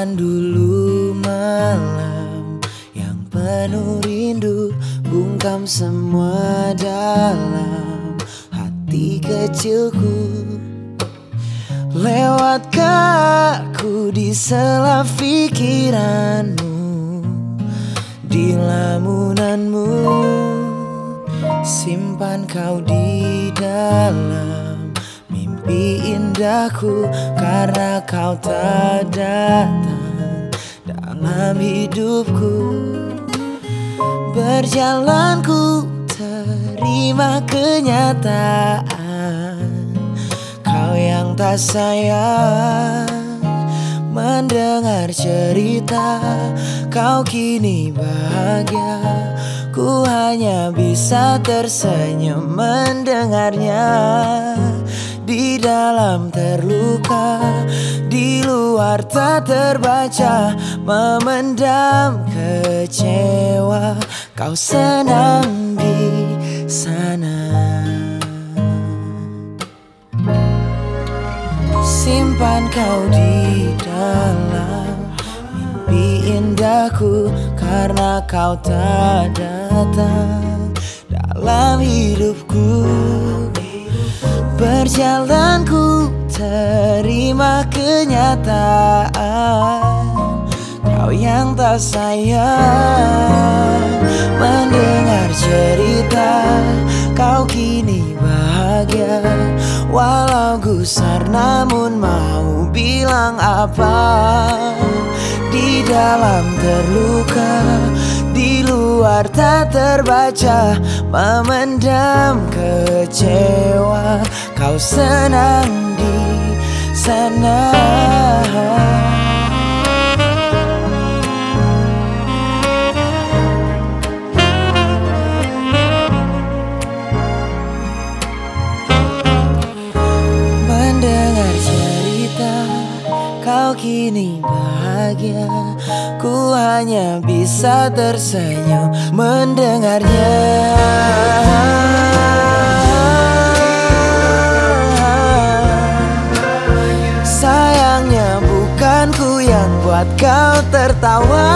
Kapan dulu malam yang penuh rindu Bungkam semua dalam hati kecilku. Lewatkah aku di sela pikiranmu Di lamunanmu? Simpan kau di dalam mimpi indahku Karena kau tak datang dalam hidupku. Berjalanku terima kenyataan. Kau yang tak sayang Mendengar cerita. Kau kini bahagia Ku hanya bisa tersenyum mendengarnya Di dalam terluka Di luar tak terbaca Memendam kecewa. Kau senang di sana. Simpan kau di dalam. Mimpi indahku Karena kau tak datang dalam hidupku Berjalanku terima kenyataan. Kau yang tak sayang. Mendengar cerita Kau kini bahagia. Walau gusar namun mau bilang apa. Di dalam terluka Di luar tak terbaca. Memendam kecewa Kau senang di sana. Mendengar cerita kau kini bahagia. Ku hanya bisa tersenyum mendengarnya kau tertawa.